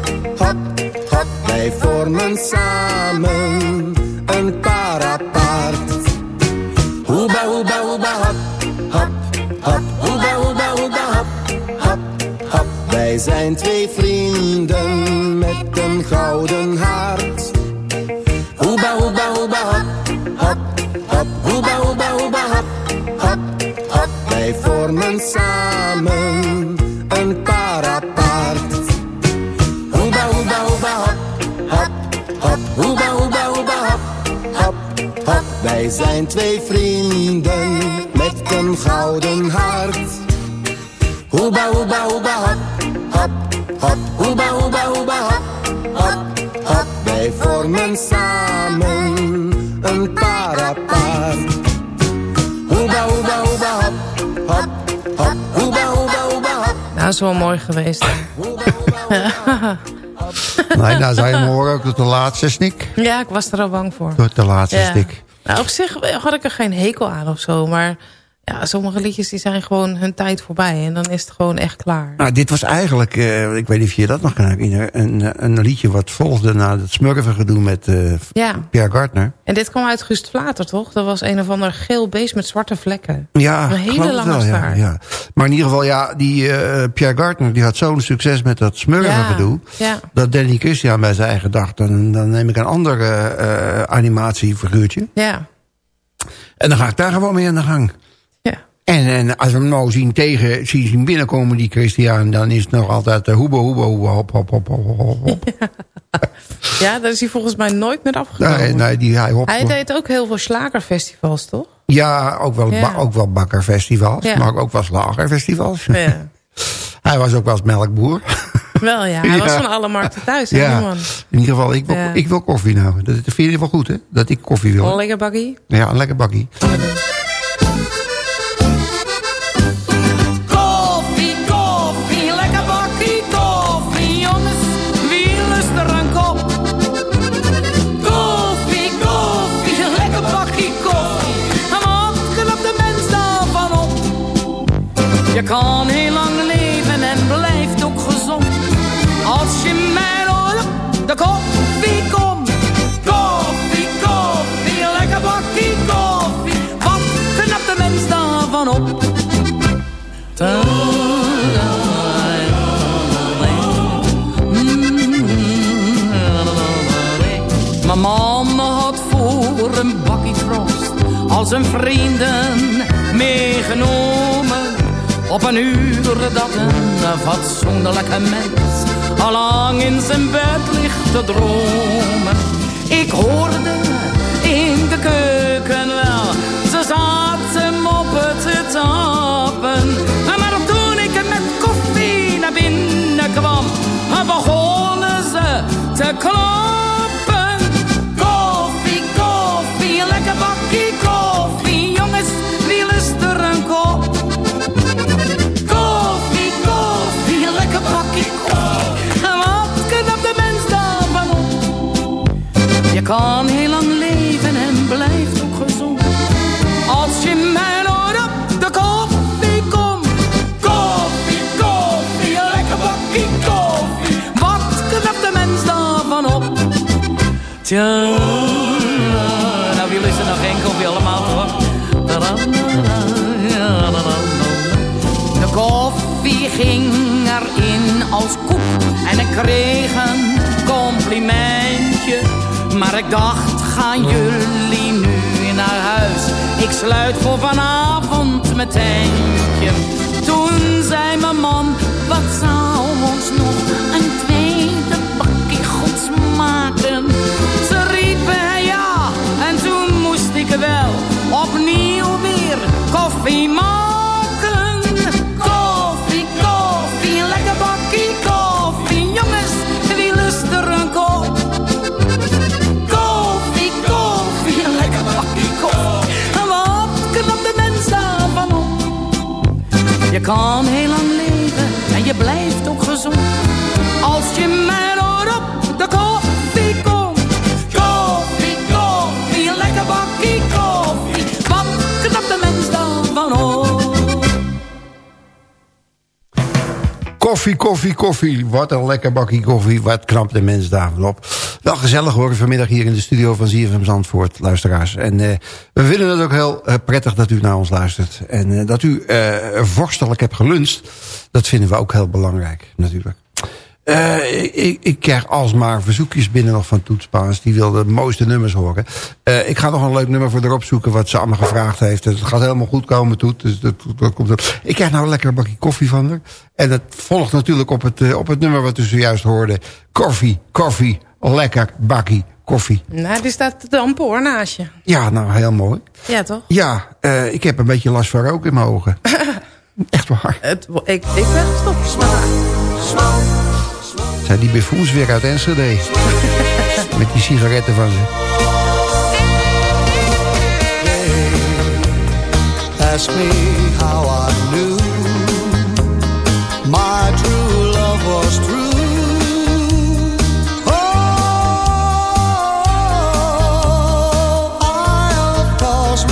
[SPEAKER 9] Vormen samen een paar apart. Hoeba, hoeba, hoeba, hop, hop, hop. Hoeba, hoeba, hoeba, hop, hop, hop. Wij zijn twee vrienden met een gouden hart. Hoeba, hoeba, hoeba, hop, hop, hop. Hoeba, hoeba, hoeba, hop, hop, hop. Wij vormen samen een paar zijn twee vrienden met een gouden hart. Hoeba, hoeba, hoeba, hop, hop, hop. Hoeba, hoeba, hoeba, hop, hop, hop. Wij vormen samen een paar apart. Hoeba, hoeba, hoeba, hop, hop, hop. Hoeba, hoeba, hoeba, hop.
[SPEAKER 11] Nou, is wel mooi geweest.
[SPEAKER 8] Nee, nou zou je hem horen ook tot de laatste snik.
[SPEAKER 11] ja, ik was er al bang voor.
[SPEAKER 8] Tot de laatste
[SPEAKER 11] Ja.
[SPEAKER 8] stik.
[SPEAKER 11] Nou, op zich had ik er geen hekel aan of zo. Maar ja, sommige liedjes die zijn gewoon hun tijd voorbij. En dan is het gewoon echt klaar.
[SPEAKER 8] Nou, dit was eigenlijk, eh, ik weet niet of je dat nog kan herinneren... een, eh, een liedje wat volgde na het smurvengedoe met eh,
[SPEAKER 11] Ja.
[SPEAKER 8] Pierre Gardner.
[SPEAKER 11] En dit kwam uit Gust Vlater, toch? Dat was een of ander geel beest met zwarte vlekken.
[SPEAKER 8] Ja,
[SPEAKER 11] Een hele lange
[SPEAKER 8] wel, ja,
[SPEAKER 11] staart.
[SPEAKER 8] ja. Maar in ieder geval, ja, die Pierre Gardner... die had zo'n succes met dat smurvengedoe...
[SPEAKER 11] Ja.
[SPEAKER 8] dat Danny Christian bij zijn eigen dacht... dan, dan neem ik een ander animatiefiguurtje...
[SPEAKER 11] Ja.
[SPEAKER 8] en dan ga ik daar gewoon mee aan de gang. En, en als we hem nou zien, tegen, zien, binnenkomen, die Christian... dan is het nog altijd uh, hoeba, hoeba, hoeba, hop, hop, hop, hop, hop, hop.
[SPEAKER 11] ja, daar is hij volgens mij nooit meer afgekomen.
[SPEAKER 8] Nee, nee, die, hij hopt.
[SPEAKER 11] Hij deed ook heel veel slagerfestivals, toch?
[SPEAKER 8] Ja, ook wel,
[SPEAKER 11] Ja.
[SPEAKER 8] ook wel bakkerfestivals,
[SPEAKER 11] Ja.
[SPEAKER 8] maar ook wel slagerfestivals.
[SPEAKER 11] Ja.
[SPEAKER 8] hij was ook wel eens melkboer.
[SPEAKER 11] Wel ja, hij was van alle markten thuis. hè, die
[SPEAKER 8] Ja,
[SPEAKER 11] man.
[SPEAKER 8] in ieder geval, ik wil,
[SPEAKER 11] Ja.
[SPEAKER 8] ik wil koffie nou. Dat, vind je wel goed, hè? Dat ik koffie wil.
[SPEAKER 11] Lekker bakkie.
[SPEAKER 8] Ja, een lekker bakkie.
[SPEAKER 20] Al zijn vrienden meegenomen. Op een uur dat een fatsoenlijke mens al lang in zijn bed ligt te dromen. Ik hoorde in de keuken wel, ze zaten moppen te tappen. Maar toen ik met koffie naar binnen kwam, begonnen ze te kloppen. Koffie, koffie, lekker bakkie koffie. Kan heel lang leven en blijft ook gezond. Als je mij nooit op de koffie komt. Koffie, koffie, lekker bakkie koffie. Wat knapt de mens daarvan op? Tja, nou wie lust er nog geen koffie allemaal toch? De koffie ging erin als koek en ik kreeg een complimentje. Maar ik dacht, gaan jullie nu naar huis? Ik sluit voor vanavond mijn tentje. Kan heel lang leven en je blijft ook gezond. Als je mij op de koffie Koffie, koffie, koffie. Wat
[SPEAKER 8] een lekker bakkie koffie. Wat knapt de mens daarvan op. Wel gezellig hoor, vanmiddag hier in de studio van ZFM Zandvoort, luisteraars. En eh, we vinden het ook heel eh, prettig dat u naar ons luistert. En eh, dat u vorstelijk hebt geluncht. Dat vinden we ook heel belangrijk, natuurlijk. Eh, ik, ik krijg alsmaar verzoekjes binnen nog van Toetspaans. Die wil de mooiste nummers horen. Eh, ik ga nog een leuk nummer voor erop zoeken wat ze allemaal gevraagd heeft. Het gaat helemaal goed komen, Toet. Dus dat, dat komt er. Ik krijg nou een lekker bakje koffie van haar. En dat volgt natuurlijk op het, eh, op het nummer wat u zojuist hoorde. Koffie, koffie, lekker bakkie koffie.
[SPEAKER 11] Nou, die staat te dampen hoor, naast je.
[SPEAKER 8] Ja, nou, heel mooi.
[SPEAKER 11] Ja, toch?
[SPEAKER 8] Ja, eh, ik heb een beetje last van rook in mijn ogen. Echt waar.
[SPEAKER 11] Het, ik, ik ben gestopt. Maar,
[SPEAKER 8] Zijn die buffoons weer uit Enschede? Met die sigaretten van ze.
[SPEAKER 9] Ask me how I knew my true love was true. Oh, I of course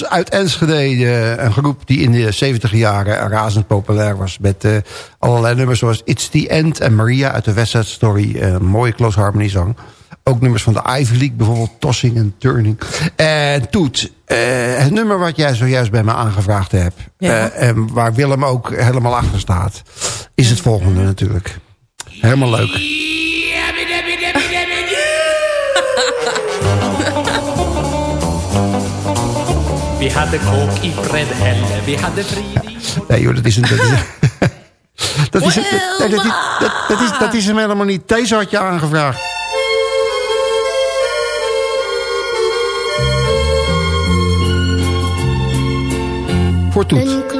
[SPEAKER 21] Uit Enschede, eh, een groep die in de 70 jaren razend populair was... met eh, allerlei nummers zoals It's the End en Maria uit de West Side Story. eh, Een mooie close harmony zang. Ook nummers van de Ivy League, bijvoorbeeld Tossing en Turning. En Toet, het nummer wat jij zojuist bij me aangevraagd hebt...
[SPEAKER 11] Ja.
[SPEAKER 21] en waar Willem ook helemaal achter staat... is het volgende natuurlijk. Helemaal leuk.
[SPEAKER 17] Hade kåk i Fredhälle, vi hade frid i...
[SPEAKER 21] Nee joh, dat is een... Dat is, dat is, nee, dat, is, dat, dat is, dat is hem helemaal niet. Deze had je aangevraagd. Voor Toet.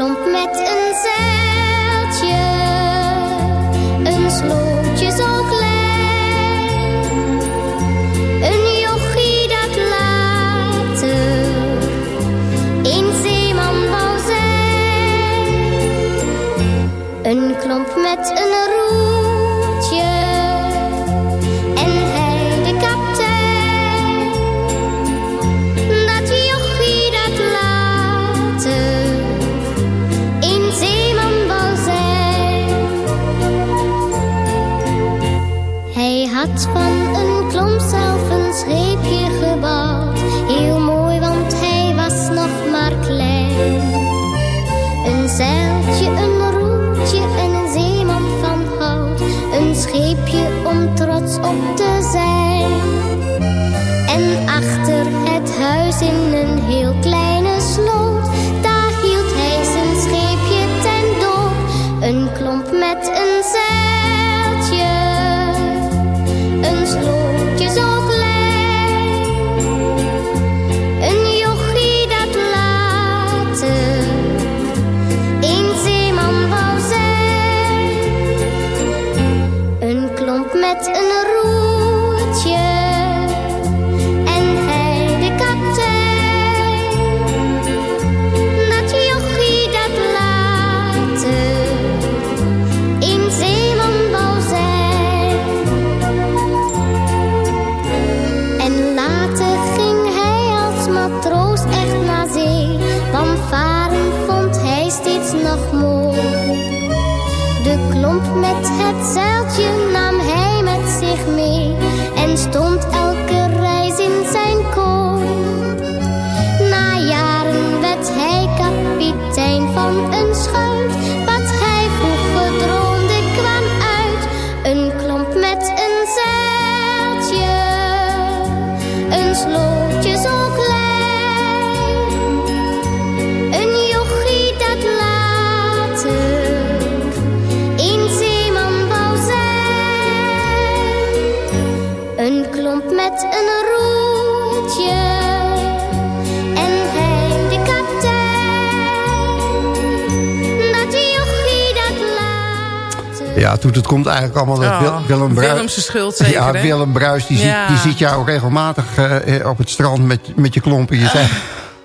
[SPEAKER 21] Toet, het komt eigenlijk allemaal dat
[SPEAKER 11] Oh,
[SPEAKER 21] Wil- Willem Bruis...
[SPEAKER 11] Willemse schuld zeker,
[SPEAKER 21] Ja,
[SPEAKER 11] hè?
[SPEAKER 21] Willem Bruis, die,
[SPEAKER 11] Ja.
[SPEAKER 21] ziet, die ziet jou regelmatig eh, op het strand met, met je klompen. Je zei,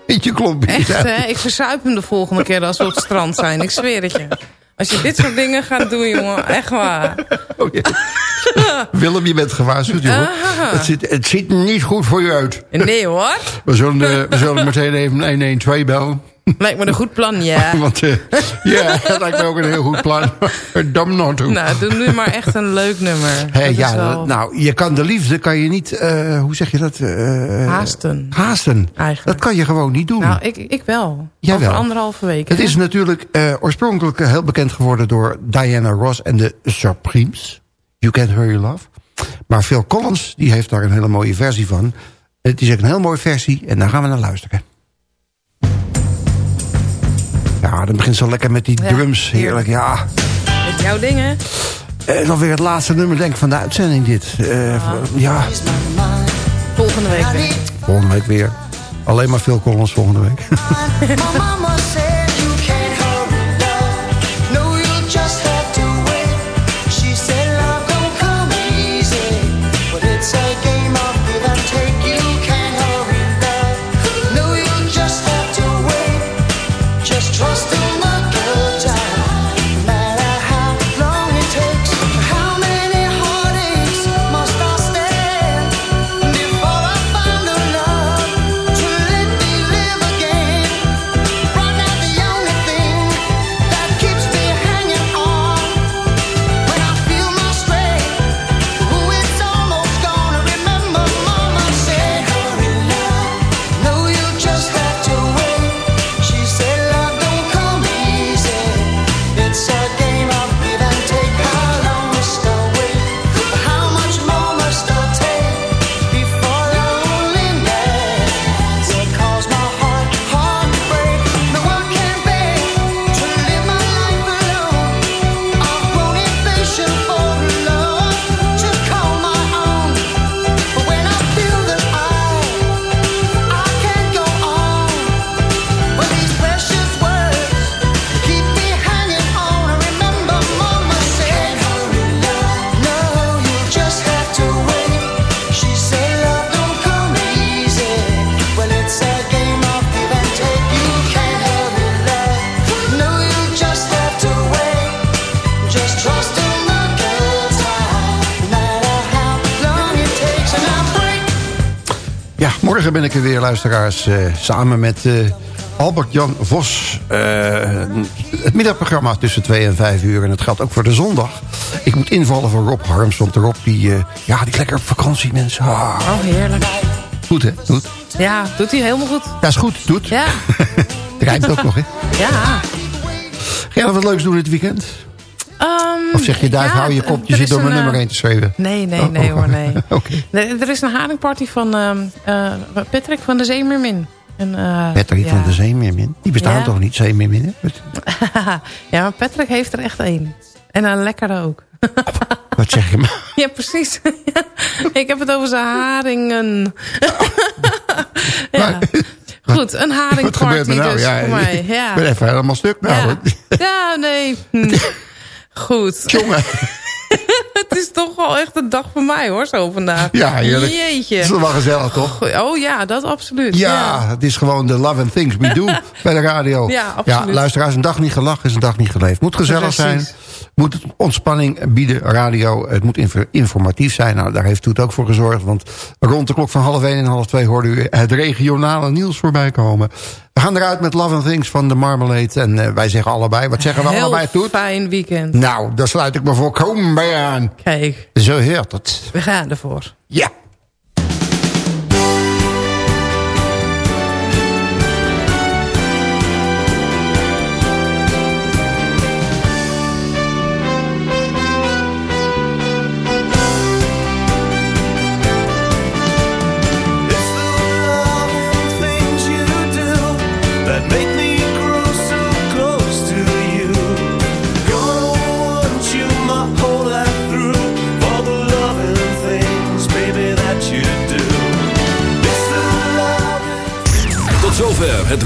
[SPEAKER 21] met je klompen.
[SPEAKER 11] Echt, hè? Ik verzuip hem de volgende keer als we op het strand zijn. Ik zweer het je. Als je dit soort dingen gaat doen, jongen. Echt waar.
[SPEAKER 21] Willem, je bent gewaarschuwd, jongen. Het ziet, het ziet niet goed voor je uit.
[SPEAKER 11] Nee hoor.
[SPEAKER 21] We zullen, eh, we zullen meteen even 112 bellen.
[SPEAKER 11] Lijkt me een goed plan, ja.
[SPEAKER 21] Want eh, ja, dat lijkt me ook een heel goed plan. Dam nog toe.
[SPEAKER 11] Nou, doe nu maar echt een leuk nummer. Is
[SPEAKER 21] ja,
[SPEAKER 11] wel-
[SPEAKER 21] nou, je kan de liefde, kan je niet, eh, hoe zeg je dat?
[SPEAKER 11] Haasten.
[SPEAKER 21] Haasten. Dat kan je gewoon niet doen.
[SPEAKER 11] Nou, ik, ik wel.
[SPEAKER 21] Jij
[SPEAKER 11] Over
[SPEAKER 21] wel.
[SPEAKER 11] anderhalve week.
[SPEAKER 21] Het
[SPEAKER 11] hè?
[SPEAKER 21] is natuurlijk oorspronkelijk heel bekend geworden door Diana Ross en de Supremes. You Can't Hurry Love. Maar Phil Collins, die heeft daar een hele mooie versie van. Het is ook een heel mooie versie en daar gaan we naar luisteren. Ja, dan begint zo lekker met die
[SPEAKER 11] Ja,
[SPEAKER 21] drums. Heerlijk, ja.
[SPEAKER 11] Met jouw dingen.
[SPEAKER 21] En dan weer het laatste nummer, denk ik, van de uitzending dit. Eh, Ja,
[SPEAKER 11] Volgende week weer.
[SPEAKER 21] volgende week weer. Alleen maar Phil Collins volgende week.
[SPEAKER 8] weer, luisteraars. eh, samen met eh, Albert-Jan Vos. eh, het middagprogramma tussen 2 en 5 uur. En het geldt ook voor de zondag. Ik moet invallen voor Rob Harms. Want Rob, die, ja, die is lekker op vakantie, mensen. Ah,
[SPEAKER 11] Oh, heerlijk.
[SPEAKER 8] goed, hè? Doet.
[SPEAKER 11] Ja, doet hij helemaal goed.
[SPEAKER 8] Ja, is goed. Doet.
[SPEAKER 11] Ja.
[SPEAKER 8] Het rijmt ook nog, hè?
[SPEAKER 11] Ja.
[SPEAKER 8] Ga jij nog wat leuks doen dit weekend? Zeg je, duif,
[SPEAKER 11] ja,
[SPEAKER 8] hou je kop, je
[SPEAKER 11] er
[SPEAKER 8] zit door mijn
[SPEAKER 11] een,
[SPEAKER 8] nummer
[SPEAKER 11] eh,
[SPEAKER 8] heen te schreeuwen.
[SPEAKER 11] Nee, nee,
[SPEAKER 8] Oh,
[SPEAKER 11] nee
[SPEAKER 8] oh.
[SPEAKER 11] hoor, nee.
[SPEAKER 8] Oké.
[SPEAKER 11] Nee, Er is een haringparty van ehm, eh, Patrick van de Zeemeermin. En, eh,
[SPEAKER 8] Patrick
[SPEAKER 11] ja.
[SPEAKER 8] van de Zeemeermin. Die bestaan
[SPEAKER 11] Ja.
[SPEAKER 8] toch niet, Zeemeermin? hè?
[SPEAKER 11] ja, maar Patrick heeft er echt één. En een lekkere ook.
[SPEAKER 8] Wat zeg je maar?
[SPEAKER 11] Ja, precies. Ik heb het over zijn haringen. ja. Goed, een haringparty
[SPEAKER 8] er nou?
[SPEAKER 11] dus
[SPEAKER 8] Ja,
[SPEAKER 11] voor mij.
[SPEAKER 8] Ik
[SPEAKER 11] Ja.
[SPEAKER 8] ben even helemaal stuk nou.
[SPEAKER 11] Ja. ja, nee. Hm. Goed.
[SPEAKER 8] Jongen.
[SPEAKER 11] het is toch wel echt een dag voor mij hoor, zo vandaag.
[SPEAKER 8] Ja, heerlijk.
[SPEAKER 11] Jeetje.
[SPEAKER 8] Het is wel gezellig, toch?
[SPEAKER 11] Oh ja, dat absoluut.
[SPEAKER 8] Ja, het is gewoon de love and things we do bij de radio.
[SPEAKER 11] Ja, absoluut.
[SPEAKER 8] luisteraars, een dag niet gelachen is een dag niet geleefd. Moet gezellig
[SPEAKER 11] Precies.
[SPEAKER 8] zijn. Moet het ontspanning bieden, radio. Het moet inf- informatief zijn. Nou, daar heeft Toet ook voor gezorgd. Want rond de klok van half één en half twee hoorde u het regionale nieuws voorbij komen. We gaan eruit met Love and Things van de Marmalade. En eh, wij zeggen allebei, wat zeggen we
[SPEAKER 11] Heel
[SPEAKER 8] allebei, Toet?
[SPEAKER 11] fijn weekend.
[SPEAKER 8] Nou, daar sluit ik me volkomen bij aan.
[SPEAKER 11] Kijk,
[SPEAKER 8] Zo heurt het.
[SPEAKER 11] we gaan ervoor.
[SPEAKER 8] Ja.